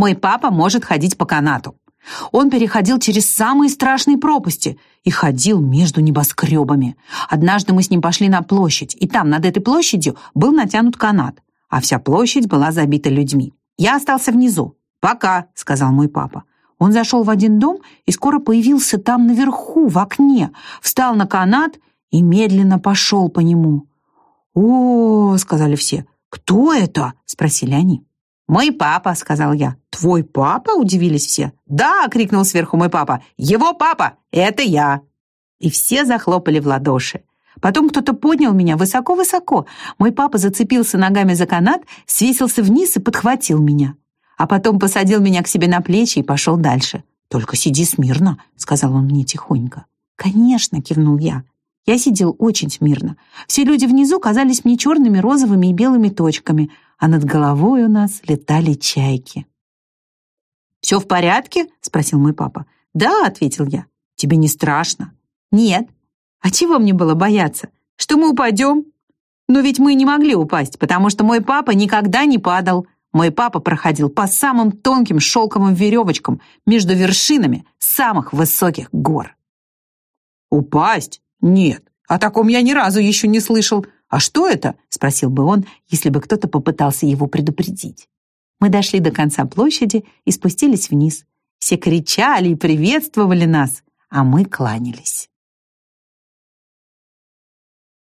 Мой папа может ходить по канату. Он переходил через самые страшные пропасти и ходил между небоскребами. Однажды мы с ним пошли на площадь, и там, над этой площадью, был натянут канат, а вся площадь была забита людьми. Я остался внизу. «Пока», — сказал мой папа. Он зашел в один дом и скоро появился там наверху, в окне, встал на канат и медленно пошел по нему. «О, — сказали все, — кто это?» — спросили они. «Мой папа», — сказал я. «Твой папа?» — удивились все. «Да!» — крикнул сверху мой папа. «Его папа! Это я!» И все захлопали в ладоши. Потом кто-то поднял меня высоко-высоко. Мой папа зацепился ногами за канат, свесился вниз и подхватил меня. А потом посадил меня к себе на плечи и пошел дальше. «Только сиди смирно», — сказал он мне тихонько. «Конечно», — кивнул я. Я сидел очень смирно. Все люди внизу казались мне черными, розовыми и белыми точками — а над головой у нас летали чайки. «Все в порядке?» — спросил мой папа. «Да», — ответил я. «Тебе не страшно?» «Нет». «А чего мне было бояться? Что мы упадем?» «Но ведь мы не могли упасть, потому что мой папа никогда не падал. Мой папа проходил по самым тонким шелковым веревочкам между вершинами самых высоких гор». «Упасть? Нет, о таком я ни разу еще не слышал. «А что это?» — спросил бы он, если бы кто-то попытался его предупредить. Мы дошли до конца площади и спустились вниз. Все кричали и приветствовали нас, а мы кланялись.